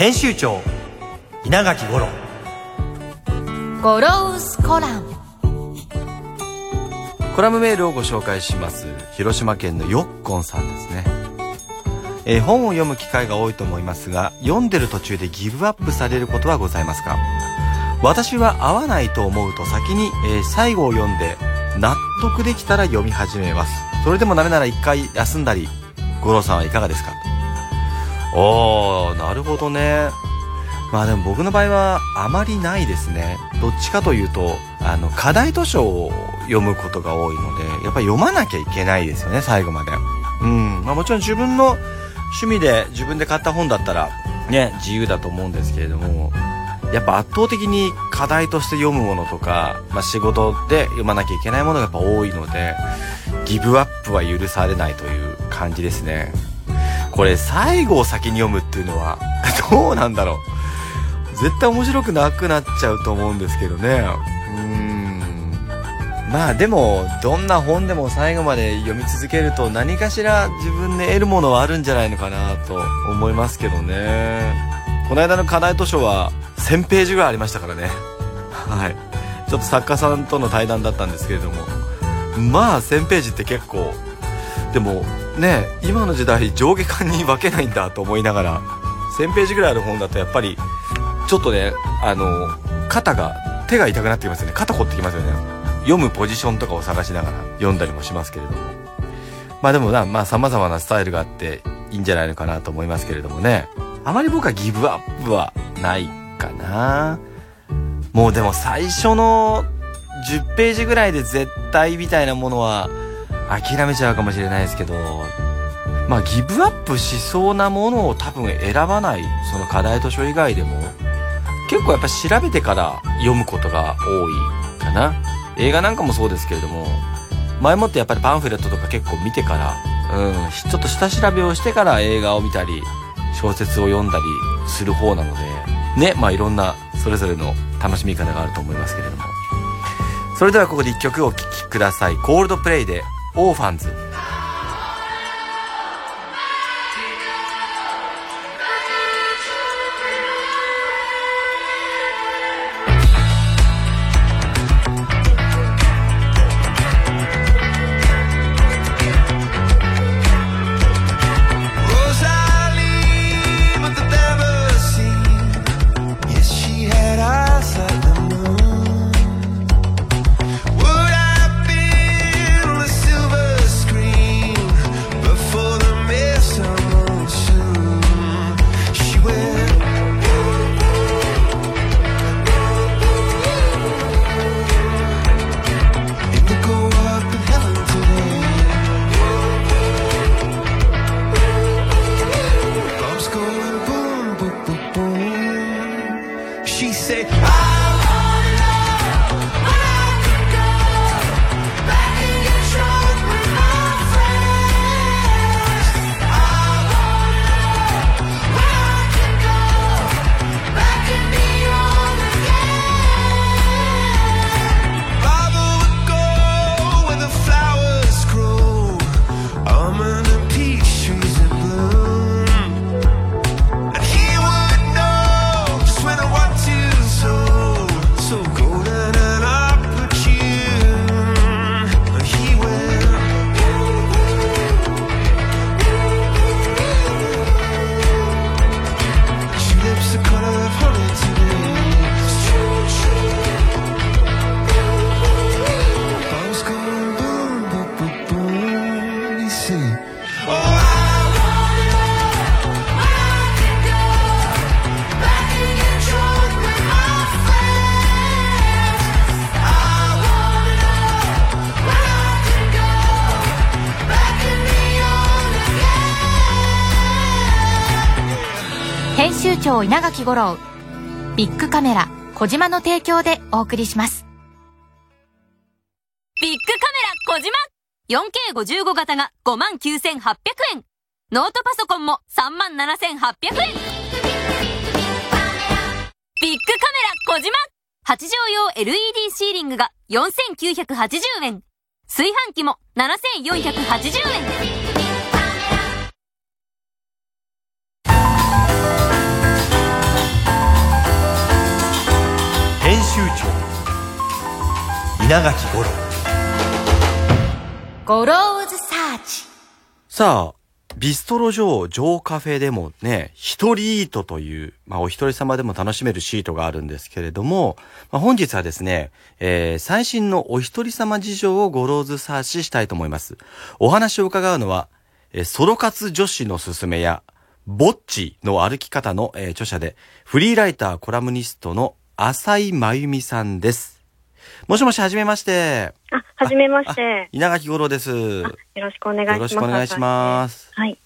編集長稲垣五郎。ゴロウスコラム。コラムメールをご紹介します。広島県のよっこんさんですね、えー本を読む機会が多いと思いますが読んでる途中でギブアップされることはございますか？私は合わないと思うと先に、えー最後を読んで納得できたら読み始めます。それでもダメなら一回休んだり五郎さんはいかがですか？おーなるほどね。まあでも僕の場合はあまりないですね。どっちかというとあの課題図書を読むことが多いのでやっぱり読まなきゃいけないですよね最後まで。うん。まあもちろん自分の趣味で自分で買った本だったらね自由だと思うんですけれどもやっぱ圧倒的に課題として読むものとか、まあ、仕事で読まなきゃいけないものがやっぱ多いのでギブアップは許されないという感じですね。これ最後を先に読むっていうのは どうなんだろう。絶対面白くなくなっちゃうと思うんですけどね。うーん。まあでもどんな本でも最後まで読み続けると何かしら自分で得るものはあるんじゃないのかなと思いますけどね。この間の課題図書は1000ページぐらいありましたからね。はい。ちょっと作家さんとの対談だったんですけれども。まあ1000ページって結構。でもね今の時代上下巻に分けないんだと思いながら1000ページぐらいある本だとやっぱりちょっとねあの肩が手が痛くなってきますよね。肩凝ってきますよね。読むポジションとかを探しながら読んだりもしますけれども。まあでもなまあ様々なスタイルがあっていいんじゃないのかなと思いますけれどもね。あまり僕はギブアップはないかな。もうでも最初の10ページぐらいで絶対みたいなものは諦めちゃうかもしれないですけどまあギブアップしそうなものを多分選ばないその課題図書以外でも結構やっぱ調べてから読むことが多いかな。映画なんかもそうですけれども前もってやっぱりパンフレットとか結構見てからうんちょっと下調べをしてから映画を見たり小説を読んだりする方なのでねまあいろんなそれぞれの楽しみ方があると思いますけれども。それではここで一曲お聴きください。コールドプレイでオーファンズ。長稲垣吾郎ビッグカメラ小島の提供でお送りします。ビッグカメラ小島。4K55 型が59,800円。ノートパソコンも37,800円。ビッグカメラ小島。8畳用 LED シーリングが4,980円。炊飯器も7,480円。稲垣吾郎ゴローズサーチさあ、ビストロ上、上カフェでもね、一人イートという、まあお一人様でも楽しめるシートがあるんですけれども、まあ、本日はですね、えー最新のお一人様事情をゴローズサーチしたいと思います。お話を伺うのは、えーソロ活女子のすすめや、ぼっちの歩き方の、えー著者で、フリーライター、コラムニストの朝井麻由美さんです。もしもし、はじめまして。あ、はじめまして。稲垣吾郎です。よよろしくお願いします。ろしくお願いします。はい。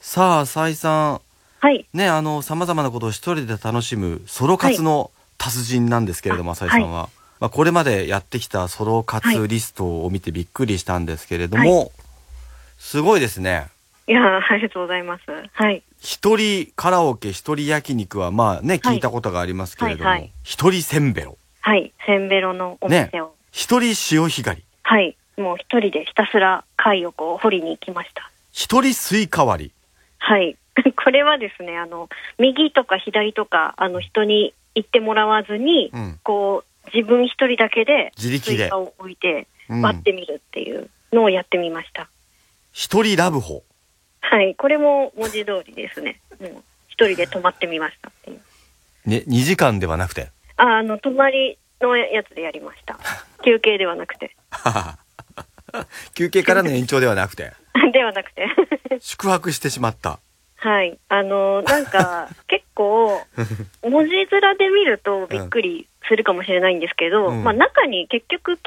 さあ、浅井さん。はい。ね、あの、様々なことを一人で楽しむソロ活の達人なんですけれども、あ浅井さんは。まあ、これまでやってきたソロ活リストを見てびっくりしたんですけれども、すごいですね。いやー、ありがとうございます。はい。一人カラオケ、一人焼肉はまあね、聞いたことがありますけれども、一人せんべろ、はい。せんべろのお店を。一人潮干狩り、はい。もう一人でひたすら貝をこう掘りに行きました。一人スイカ割り、はい。これはですね、あの、右とか左とか、あの、人に言ってもらわずに、うんこう、自分一人だけで、自力でスイカを置いて、うん割ってみるっていうのをやってみました。一人ラブホ、はい。これも文字通りですね。もう一人で泊まってみました。ね、2時間ではなくて、ああの、泊まりのやつでやりました。休憩ではなくて。休憩からの延長ではなくて、ではなくて。宿泊してしまった。はい。あの、なんか、結構、文字面で見るとびっくりするかもしれないんですけど、うんまあ中に結局緊張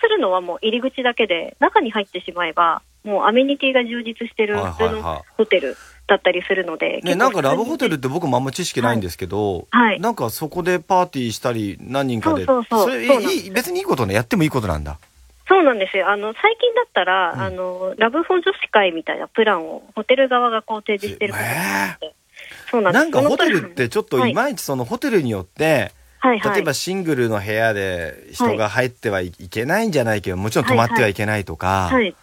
するのはもう入り口だけで、中に入ってしまえば、もうアメニティが充実してるはい普通のはいはホテルだったりするので。ね、なんかラブホテルっ結て僕もあんま知識ないんですけど、はいなんかそこでパーティーしたり何人かで、そう別にいいことね、やってもいいことなんだ。構そうなんですよ。あの、最近だったら、うんあの、ラブホ女子会みたいなプランをホテル側がこう提示してることがあって。そうなんですなんかホテルってちょっといまいちそのホテルによって、ランはいはい、例えばシングルの部屋で人が入ってはいけないんじゃないけど、もちろん泊まってはいけないとか、はい、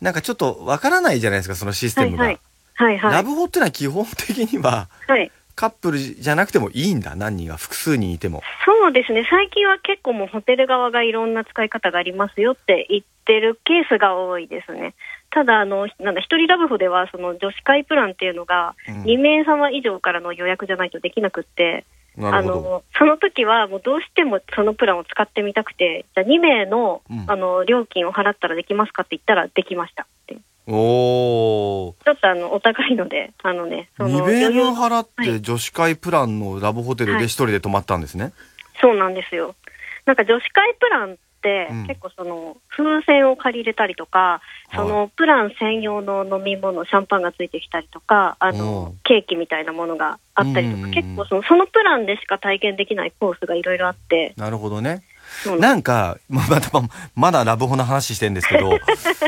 なんかちょっとわからないじゃないですか、そのシステムが。はいはいはいラブホってのは基本的にははい。カップルじゃなくてもいいんだ、何人が複数人いても。そうですね、最近は結構もうホテル側がいろんな使い方がありますよって言ってるケースが多いですね。ただ、あの、なんだ、一人ラブホでは、その女子会プランっていうのが、うん2名様以上からの予約じゃないとできなくって、あなるほど。の、その時はもうどうしてもそのプランを使ってみたくて、じゃあ2名の、うんあの、料金を払ったらできますかって言ったらできましたって。おー。ちょっとあの、お高いので、あのね、その2名分払って女子会プランのラブホテルで一人で泊まったんですね。そうなんですよ。なんか女子会プランって、うん結構その風船を借りれたりとか、そのプラン専用の飲み物、シャンパンがついてきたりとか、あうんのケーキみたいなものがあったりとか、うんうんうん結構そのそのプランでしか体験できないコースがいろいろあって、なるほどね。なんか、ままたままだラブホの話してんですけど、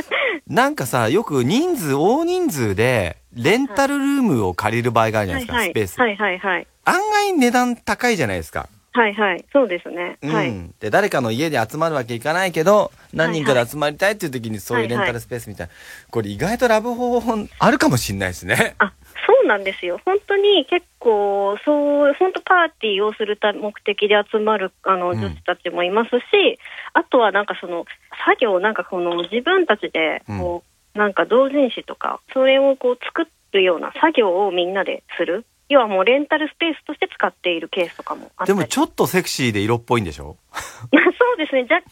なんかさ、よく人数、大人数で、レンタルルームを借りる場合があるじゃないですか、はいはいスペース。はいはいはい。案外値段高いじゃないですか。はいはい。そうですね。うん。はい。で、誰かの家で集まるわけいかないけど、何人かで集まりたいっていう時にそういうレンタルスペースみたいな。これ意外とラブホあるかもしんないですね。あそうなんですよ、本当に結構、そう本当、パーティーをするた目的で集まるあのうん女子たちもいますし、あとはなんかその作業、なんかこの自分たちでこう、なんか同人誌とか、それをこう作るような作業をみんなでする、要はもうレンタルスペースとして使っているケースとかもあったりでもちょっとセクシーで色っぽいんでしょ？そうですね、若干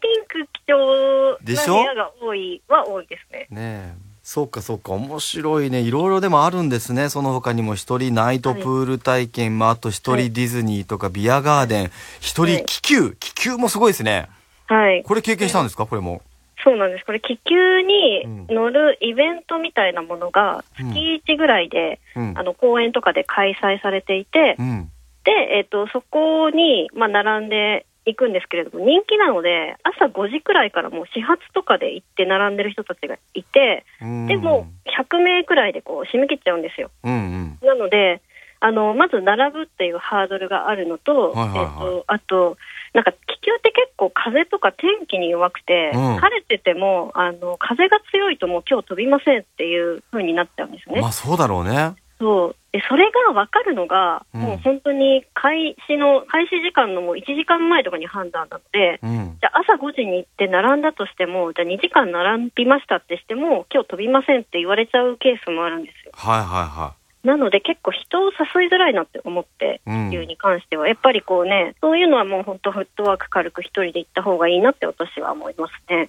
ピンク基調な部屋が多いは多いですね。ねえ。そうかそうか、面白いね。いろいろでもあるんですね。その他にも一人ナイトプール体験も、あと一人ディズニーとかビアガーデン、一人気球、気球もすごいですね。はい、これ経験したんですか？これも。そうなんです。これ気球に乗るイベントみたいなものがうん。月1ぐらいで、うん。あの公園とかで開催されていて、うん。で、えっとそこに、まあ、並んでいくんですけれども人気なので朝5時くらいからもう始発とかで行って並んでる人たちがいてうん。でも100名くらいでこう締め切っちゃうんですよ。うんうん。なのであのまず並ぶっていうハードルがあるのと,、はいはいはい。えっとあとなんか気球って結構風とか天気に弱くて、うん。晴れててもあの風が強いともう今日飛びませんっていう風になっちゃうんですね。まあそうだろうね。そう。でそれが分かるのが、うん。もう本当に開始の開始時間のもう1時間前とかに判断なので、うん。じゃあ朝5時に行って並んだとしても、じゃあ2時間並びましたってしても、今日飛びませんって言われちゃうケースもあるんですよ。はいはいはなので結構人を誘いづらいなって思って、いうん気球に関しては、やっぱりこうね、そういうのはもう本当フットワーク軽く一人で行った方がいいなって私は思いますね。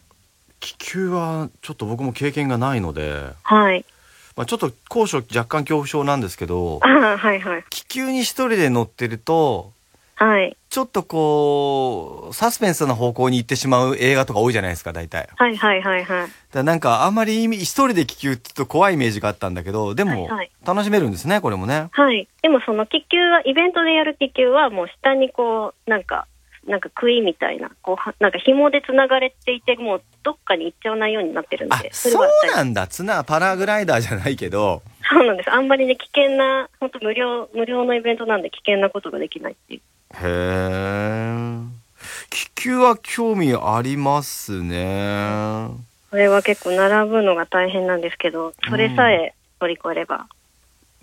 気球はちょっと僕も経験がないので、はい。まあ、ちょっと高所若干恐怖症なんですけどはいはい。気球に一人で乗ってるとはい。ちょっとこうサスペンスな方向に行ってしまう映画とか多いじゃないですか大体はいはいはいはい。らなんかあんまり一人で気球って言うと怖いイメージがあったんだけどでも楽しめるんですねこれもねはい。でもその気球は、イベントでやる気球はもう下にこう、なんか、なんか杭みたいな、こうは、なんか紐で繋がれていて、もうどっかに行っちゃわないようになってるんあで。そうはなんだツナパラグライダーじゃないけどそうなんです。あんまりね、危険な、本当無料、無料のイベントなんで危険なことができないっていう。へえ気球は興味ありますね。これは結構並ぶのが大変なんですけど、それさえ乗り越えれば。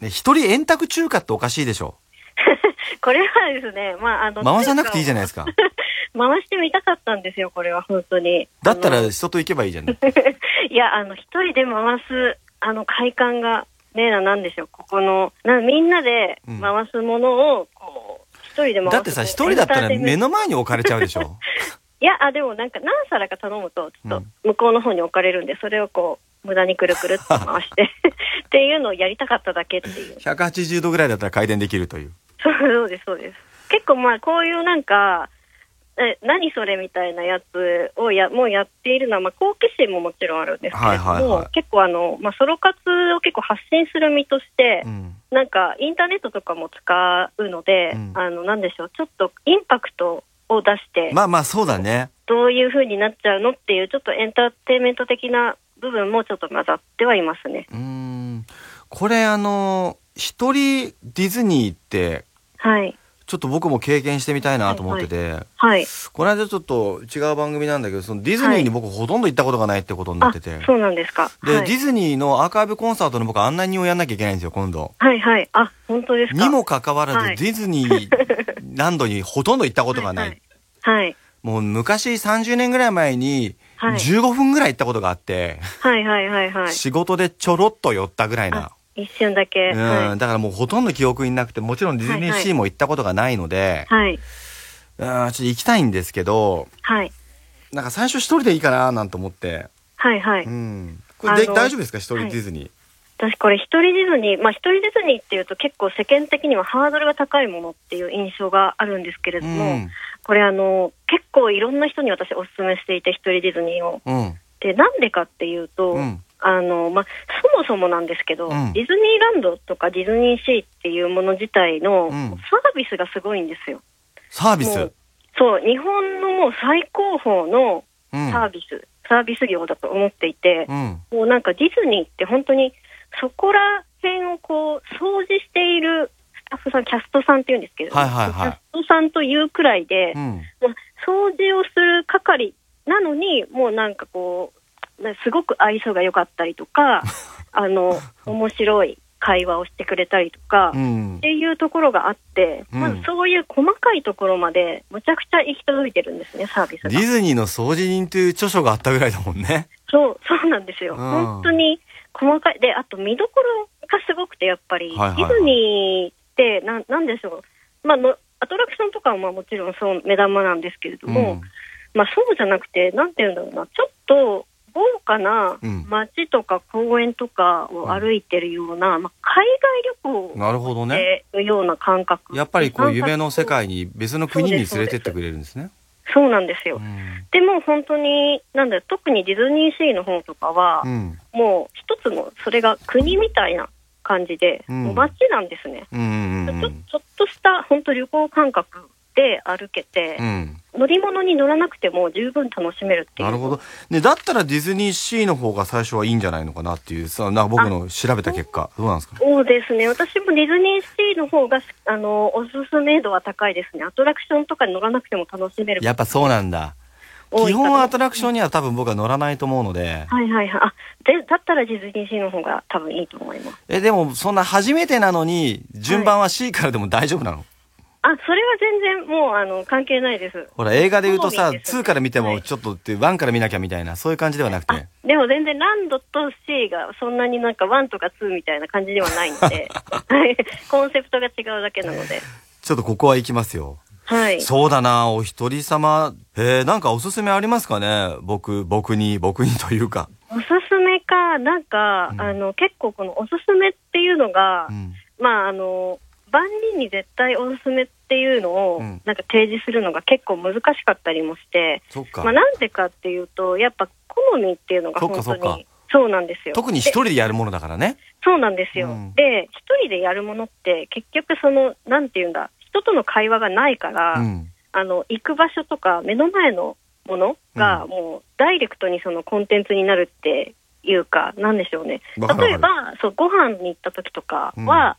ね一人円卓中華っておかしいでしょ？これはですね、まあ、あの、回さなくていいじゃないですか。回してみたかったんですよ、これは本当に。だったら人と行けばいいじゃない いや、あの、一人で回す、あの、快感が、ねな、なんでしょう、ここの、なみんなでうん。回すものを、こ人で回す。だってさ一人だったら目の。の前に置かれちゃうでしょ？いや、あ、でもなんか何皿か頼むと、ちょっと向こうの方に置かれるんで、それをこう、無駄にくるくるっと回して、っていうのをやりたかっただけっていう。180度ぐらいだったら回転できるというそうです、そうです。結構まあ、こういうなんか、え何それみたいなやつをやもうやっているのは、まあ、好奇心ももちろんあるんですけれども、はいはいはい。結構あの、まあ、ソロ活を結構発信する身として、うん。なんかインターネットとかも使うので、うん。あのなんでしょう、ちょっとインパクトを出して、まあまあそうだね。どういう風になっちゃうのっていう、ちょっとエンターテインメント的な部分もちょっと混ざってはいますね。うーん。これあの一人ディズニーってはい。ちょっと僕も経験してみたいなと思ってて、はい。この間ちょっと違う番組なんだけどそのディズニーに僕ほとんど行ったことがないってことになあってて、、そうなんですか。で、はいディズニーのアーカイブコンサートの僕案内人をやんなきゃいけないんですよ今度はいはい。あ、本当ですか。にもかかわらず、はいディズニーランドにほとんど行ったことがない、はいはい。はい。もう昔30年ぐらい前にはい15分ぐらい行ったことがあって、はいはいはいはい。仕事でちょろっと寄ったぐらいなあ、一瞬だけ。うん、はい。だからもうほとんど記憶になくてもちろんディズニーシーも行ったことがないので、はい。うんちょっと行きたいんですけどはい。なんか最初一人でいいかななんて思って、はいはい。うん、これで大丈夫ですか？一人ディズニー、私これ一人ディズニー、まあ一人ディズニーっていうと結構世間的にはハードルが高いものっていう印象があるんですけれども、うんこれあの、結構いろんな人に私お勧めしていて一人ディズニーを。うんで、なんでかっていうと、うんあの、まあ、そもそもなんですけど、うん。ディズニーランドとかディズニーシーっていうもの自体のうん。サービスがすごいんですよ。サービス？そう、日本のもう最高峰のうん。サービス、サービス業だと思っていて、うん。もうなんかディズニーって本当にそこら辺をこう掃除しているスタッフさん、キャストさんっていうんですけど、はいはいはい。キャストさんというくらいで、うん。まあ掃除をする係なのに、もうなんかこう、なすごく愛想が良かったりとか、あの、面白い会話をしてくれたりとか、っうんていうところがあって、うんまずそういう細かいところまでむちゃくちゃ行き届いてるんですね、サービスが。ディズニーの掃除人という著書があったぐらいだもんねそう、そうなんですよ。うん本当に細かい。で、あと見どころがすごくて、やっぱり、ディズニーって、なんなんでしょう。まあの、アトラクションとかはまあもちろんそう目玉なんですけれども、まあそうじゃなくて、なんて言うんだろうな、ちょっと豪華なうん街とか公園とかを歩いてるような、まあ海外旅行なるほどねっていうような感覚。やっぱりこう夢の世界に。に別の国に連れてってくれるんですねそうなんですよ。うんでも本当に、なんだ特にディズニーシーの方とかは、うんもう一つの、それが国みたいな感じで、うんもう街なんですね。うんうんうんちょちょっとした本当旅行感覚で歩けて、うん乗り物に乗らなくても十分楽しめるっていう。なるほど。ね、だったらディズニーシーの方が最初はいいんじゃないのかなっていうさ、な僕の調べた結果、どうなんですか？そうですね。私もディズニーシーの方が、あの、おすすめ度は高いですね。アトラクションとかに乗らなくても楽しめる。やっぱそうなんだ。基本アトラクションには多分僕は乗らないと思うので、はいはいはい。あ、で、だったらディズニーシーの方が多分いいと思います。え、でもそんな初めてなのに、順番は C からでも大丈夫なの、あ、それは全然もう、あの、関係ないです。ほら、映画で言うとさ、好みです2から見てはいもちょっとって、1から見なきゃみたいな、そういう感じではなくあて。でも全然ランドと C がそんなになんか1とか2みたいな感じではないので、はい。コンセプトが違うだけなので。ちょっとここは行きますよ。はい。そうだな、お一人様。えー、なんかおすすめありますかね？僕、僕に、僕にというか。おすすめか、なんか、うんあの、結構このおすすめっていうのが、うん。まあ、あの、万人に絶対おすすめっていうのを、うんなんか提示するのが結構難しかったりもして、そっか。まあ、なんでかっていうと、やっぱ好みっていうのが本当に、そうなんですよ。特に一で人でやるものだからね。そうなんですよ。うんで、一人でやるものって、結局その、なんていうんだ、人との会話がないから、うん。あの、行く場所とか目の前のものが、うんもう、ダイレクトにそのコンテンツになるっていうか、なんでしょうね。例えば、そう、ご飯に行った時とかは、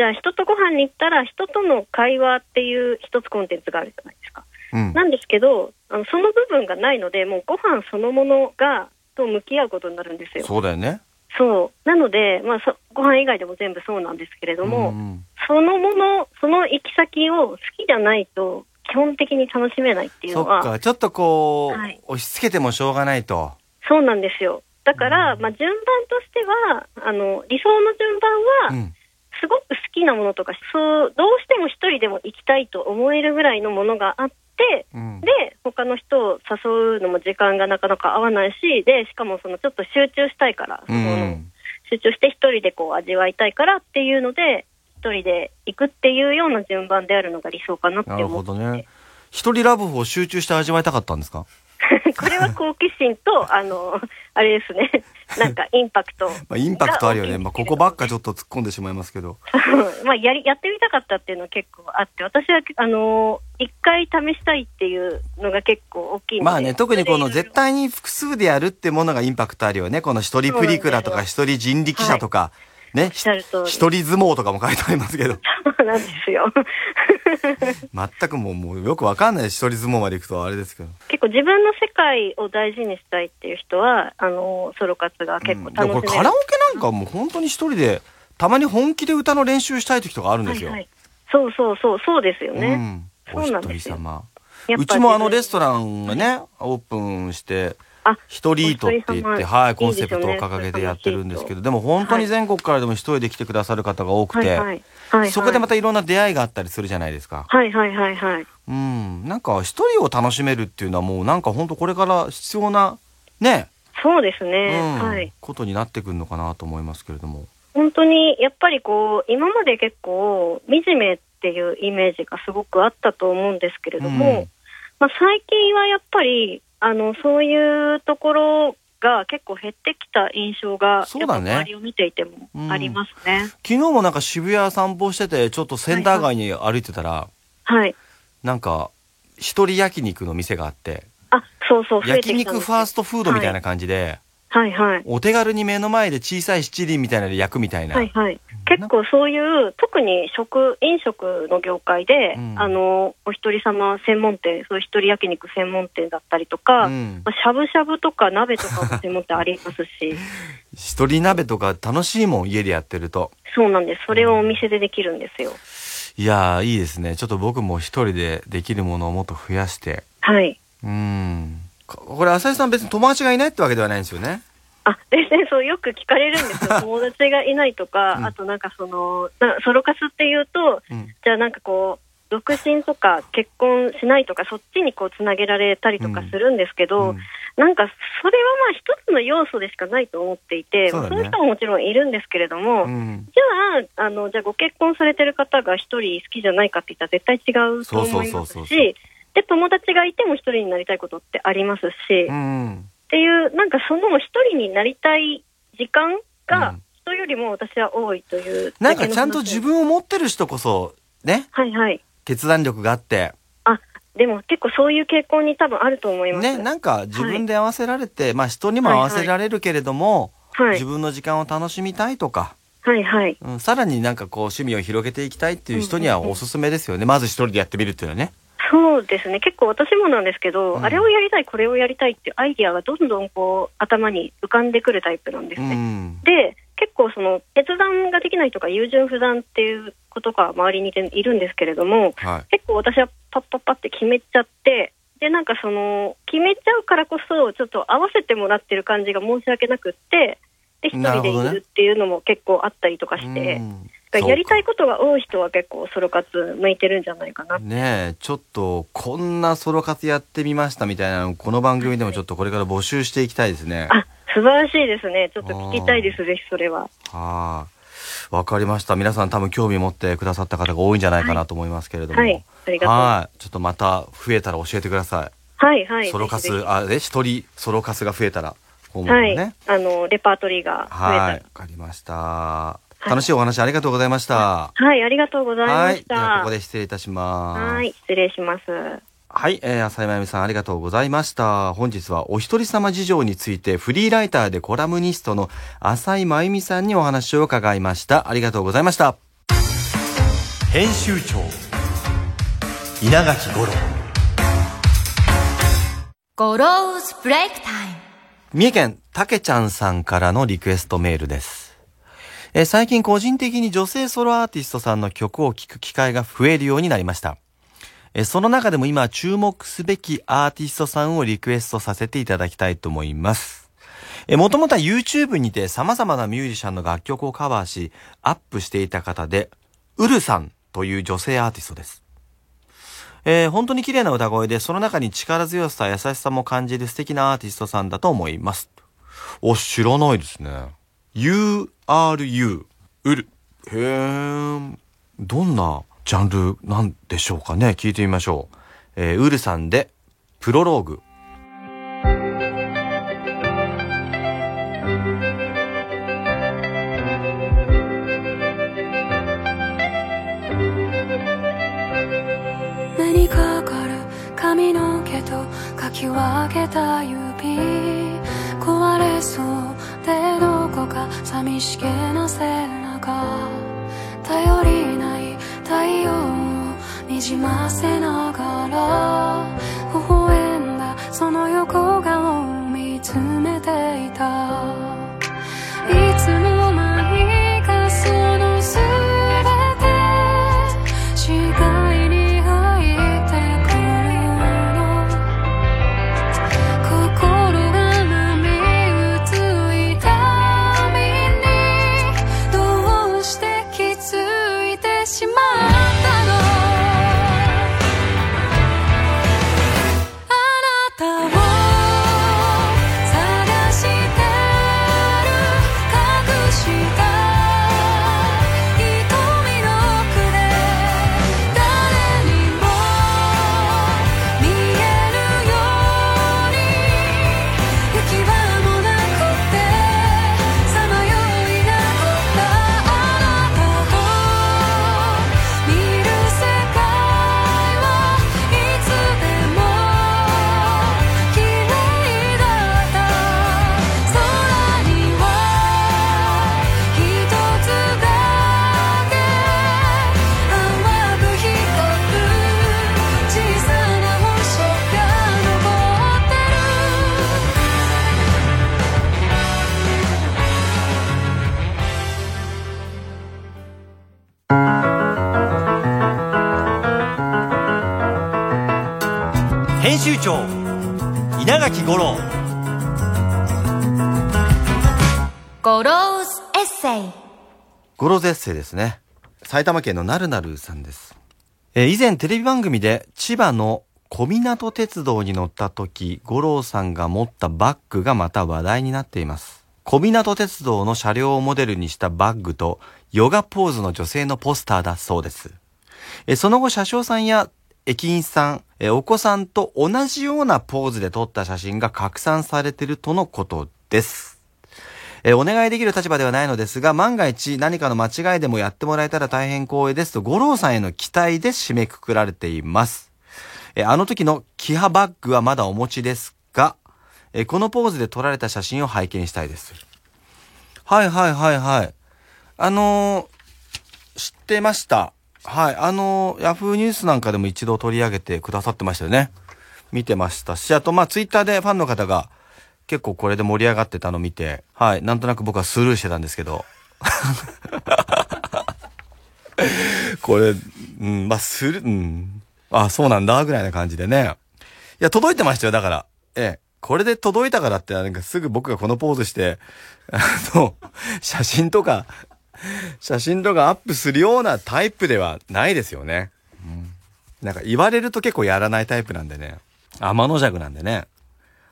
じゃあ人とご飯に行ったら、人との会話っていう一つコンテンツがあるじゃないですか。うん。なんですけど、あのその部分がないので、もうご飯そのものが、と向き合うことになるんですよ。そうだよね。そう。なので、まあそ、ご飯以外でも全部そうなんですけれども、んんそのもの、その行き先を好きじゃないと、基本的に楽しめないっていうのは、そっか、ちょっとこう、はい押し付けてもしょうがないと。そうなんですよ。だから、まあ、順番としては、あの、理想の順番は、うん。すごく好きなものとか、そう、どうしても一人でも行きたいと思えるぐらいのものがあって、うん。で、他の人を誘うのも時間がなかなか合わないし、で、しかもそのちょっと集中したいから、うん。集中して一人でこう味わいたいからっていうので、一人で行くっていうような順番であるのが理想かなって思ってほどね。一人ラブを集中して味わいたかったんですか？これは好奇心と、あの、あれですね、なんかインパクト。まあ、インパクトあるよね。まあ、ここばっかちょっっと突っ込んでしまいますけど。と。まあ、やり、やってみたかったっていうのは結構あって、私は、あの、一回試したいっていうのが結構大きいので。まあね、特にこの絶対に複数でやるってものがインパクトあるよね。この一人プリクラとか一人人力車とか、ね、おっしゃる通り一人相撲とかも書いてありますけど、そうなんですよ。全くもうもうよくわかんない一人相撲まで行くとあれですけど。結構自分の世界を大事にしたいっていう人は、あの、ソロ活が結構楽しめる。これカラオケなんかもう本当に一人で、たまに本気で歌の練習したい時とかあるんですよ。はいはい。そうそうそう、そうですよね。うん。そうなんですうちもあのレストン。ランがね、オープンして、あ、一人イートって言って、はい、コンセプトを掲げてやってるんですけど、でも本当に全国からでも一人で来てくださる方が多くて、そこでまたいろんな出会いがあったりするじゃないですか。はいはいはいはい。うん。なんか一人を楽しめるっていうのはもうなんか本当これから必要な、ね、そうですうね。ん、はい。ことになってくるのかなと思いますけれども。本当に、やっぱりこう、今まで結構、惨めっていうイメージがすごくあったと思うんですけれども、うんまあ最近はやっぱり、あの、そういうところが結構減ってきた印象が、そうだねやっぱ周りを見ていてもありますね。昨日もなんか渋谷散歩してて、ちょっとセンター街に歩いてたら、はい。なんか、一人焼肉の店があって、あ、そうそう、焼肉ファーストフードみたいな感じで、はいはい。お手軽に目の前で小さい七輪みたいなので焼くみたいな。はいはい。結構そういう、特に食、飲食の業界で、うんあの、お一人様専門店、そういう一人焼肉専門店だったりとか、うんまあしゃぶしゃぶとか鍋とかも専門店ありますし、一人鍋とか楽しいもん、家でやってると。そうなんです。それをお店でできるんですよ。いやー、いいですね。ちょっと僕も一人でできるものをもっと増やして。はい。うん。ここれ、浅井さん別に友達がいないってわけではないんですよね。あ、全然そうよく聞かれるんですよ。友達がいないとか、うんあとなんかその、なソロ活っていうと、うん。じゃあなんかこう、独身とか結婚しないとか、そっちにこうつなげられたりとかするんですけど、うんなんかそれはまあ一つの要素でしかないと思っていて、そうだねいう人ももちろんいるんですけれども、うん。じゃあ、あの、じゃあご結婚されてる方が一人好きじゃないかって言ったら絶対違うと思いますし、で、友達がいても一人になりたいことってありますし、うっん。ていう、なんかその一人になりたい時間うがん人よりも私は多いという。なんかちゃんと自。分を持ってる人こそ、ね、はいはい。決断力があって、あ、でも結構そういう傾向に多分あると思います。ね、なんか自分で合わせられて、まあ人にも合わせられるけれども、はい自。分の時間を楽しみたいとか、はいはい。うん、さらになんかこう趣味を広げていきたいっていう人にはうんうんうんおすすめですよね。まず一人でやってみるっていうのはね。そうですね。結構私もなんですけど、うんあれをやりたい、これをやりたいっていうアイディアがどんどんこう頭に浮かんでくるタイプなんですうね。ん。で、結構その決断ができない人が優柔不断っていうことが周りにいるんですけれども、はい。結構私はパッパッパって決めちゃって、で、なんかその、決めちゃうからこそ、ちょっと合わせてもらってる感じが申し訳なくって、で、一人でいなるっていうのも結構あったりとかして、やりたいそことが多い人は結構ソロ活向いてるんじゃないかなねえ、ちょっとこんなソロ活やってみましたみたいなのこの番組でもちょっとこれから募集していきたいですね。あ、素晴らしいですね。ちょっと聞きたいです、ぜひそれは。はい。わかりました。皆さん多分興味持ってくださった方が多いんじゃないかなと思いますけれども。はいありがとうはい。ちょっとまた増えたら教えてください。はいはい。ソロ活あ、え、一人ソロ活が増えたら、訪問のはいね。。あの、レパートリーが増えたはい。らわかりました。楽しいお話ありがとうございました。はい、ありがとうございはい。ました。ではここで失礼いたします。はい、失礼します。はい、えー、浅井真由美さんありがとうございました。本日はお一人様事情についてフリーライターでコラムニストの浅井真由美さんにお話を伺いました。ありがとうございました。編集長稲垣吾郎ゴローズブレイクタイム。三重県たけちゃんさんからのリクエストメールです。えー最近個人的に女性ソロアーティストさんの曲を聴く機会が増えるようになりました。えーその中でも今注目すべきアーティストさんをリクエストさせていただきたいと思います。えー、もともとは YouTube にて様々なミュージシャンの楽曲をカバーし、アップしていた方で、ウルさんという女性アーティストです。えー本当に綺麗な歌声で、その中に力強さ、優しさも感じる素敵なアーティストさんだと思います。お、知らないですね。RU、ウル。へー。どんなジャンルなんでしょうかね？聞いてみましょう。えーウルさんで、プロローグ。目にかかる髪の毛とかき分けた指寂しげな背中。頼りない太陽をにじませない。編集長稲垣吾郎ゴローズエッセイ。ゴローズエッセイですね。埼玉県のなるなるさんです。えー以前テレビ番組で千葉の小湊鉄道に乗った時、吾郎さんが持ったバッグがまた話題になっています。小湊鉄道の車両をモデルにしたバッグとヨガポーズの女性のポスターだそうです。えーその後車掌さんや駅員さん、えお子さんと同じようなポーズで撮った写真が拡散されてるとのことです。えお願いできる立場ではないのですが、万が一何かの間違いでもやってもらえたら大変光栄ですと、五郎さんへの期待で締めくくられています。えあの時のキハバッグはまだお持ちですが、えこのポーズで撮られた写真を拝見したいです。はいはいはいはい。あのー知ってました。はい。あのヤフーニュースなんかでも一度取り上げてくださってましたよね。見てましたし、あと、まあ、ツイッターでファンの方が結構これで盛り上がってたのを見て、はい。なんとなく僕はスルーしてたんですけど。これ、うん、まあ、する、うん。あ、そうなんだ、ぐらいな感じでね。いや、届いてましたよ、だから。ええ。これで届いたからって、なんかすぐ僕がこのポーズして、あの、写真とか、写真とかアップするようなタイプではないですよね。うん。なんか言われると結構やらないタイプなんでね。天の弱なんでね。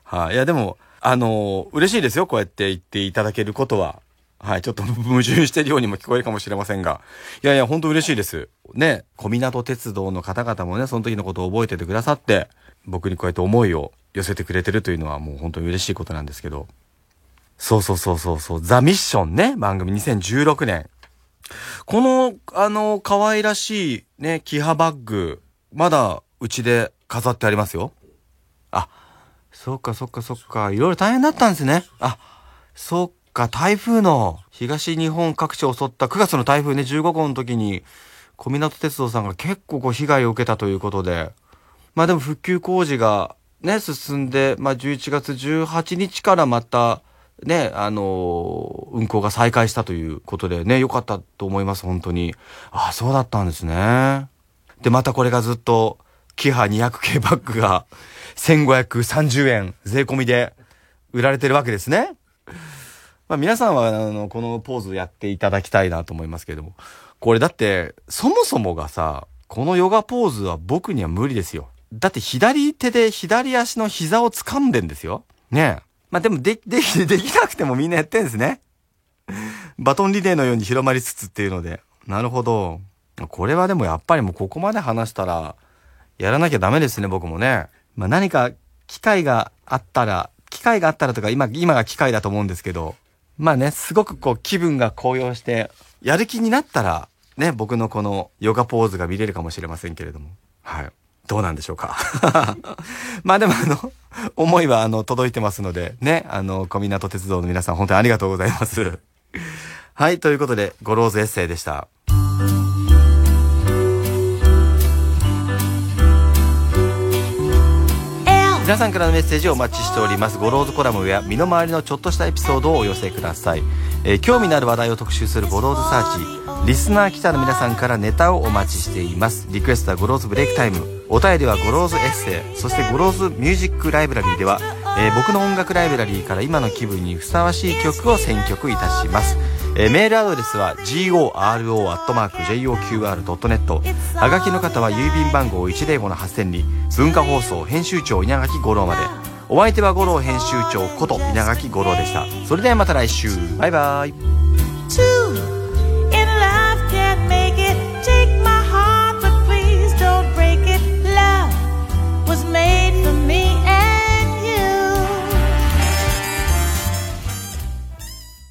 はい、いや、でも、あのー嬉しいですよ、こうやって言っていただけることは。はい、ちょっと矛盾してるようにも聞こえるかもしれませんが。いやいや、本当嬉しいです。ね、小湊鉄道の方々もね、その時のことを覚えててくださって、僕にこうやって思いを寄せてくれてるというのはもう本当に嬉しいことなんですけど。そうそうそうそうそう、ザ・ミッションね、番組2016年。この、あの、可愛らしいね、キハバッグ、まだうちで飾ってありますよ。あ、そっかそっかそっか。いろいろ大変だったんですね。あ、そっか、台風の東日本各地を襲った9月の台風ね、15号の時に、小湊鉄道さんが結構こう被害を受けたということで、まあでも復旧工事がね、進んで、まあ11月18日からまた、ね、あのー運行が再開したということでね、良かったと思います、本当に。ああ、そうだったんですね。で、またこれがずっと、キハ200系バッグが1530円税込みで売られてるわけですね。まあ皆さんは、あの、このポーズやっていただきたいなと思いますけれども。これだって、そもそもがさ、このヨガポーズは僕には無理ですよ。だって左手で左足の膝を掴んでんですよ。ねえ。まあでもで、でき、できなくてもみんなやってんですね。バトンリレーのように広まりつつっていうので。なるほど。これはでもやっぱりもうここまで話したら、やらなきゃダメですね、僕もね。まあ何か機会があったら、機会があったらとか今、今が機会だと思うんですけど、まあね、すごくこう気分が高揚して、やる気になったら、ね、僕のこのヨガポーズが見れるかもしれませんけれども。はい。どうなんでしょうか？まあでもあの、思いはあの、届いてますので、ね、あの、小湊鉄道の皆さん本当にありがとうございます。はい、ということで、ゴローズエッセイでした。皆さんからのメッセージをお待ちしておりますゴローズコラムや身の回りのちょっとしたエピソードをお寄せください、えー興味のある話題を特集するゴローズサーチリスナー記者の皆さんからネタをお待ちしていますリクエストはゴローズブレイクタイムお便りはゴローズエッセイそしてゴローズミュージックライブラリーでは、えー僕の音楽ライブラリーから今の気分にふさわしい曲を選曲いたします。えーメールアドレスは goro.joqr.net はがきの方は郵便番号105-8000に文化放送編集長稲垣吾郎まで。お相手は五郎編集長こと稲垣吾郎でした。それではまた来週。バイバイ。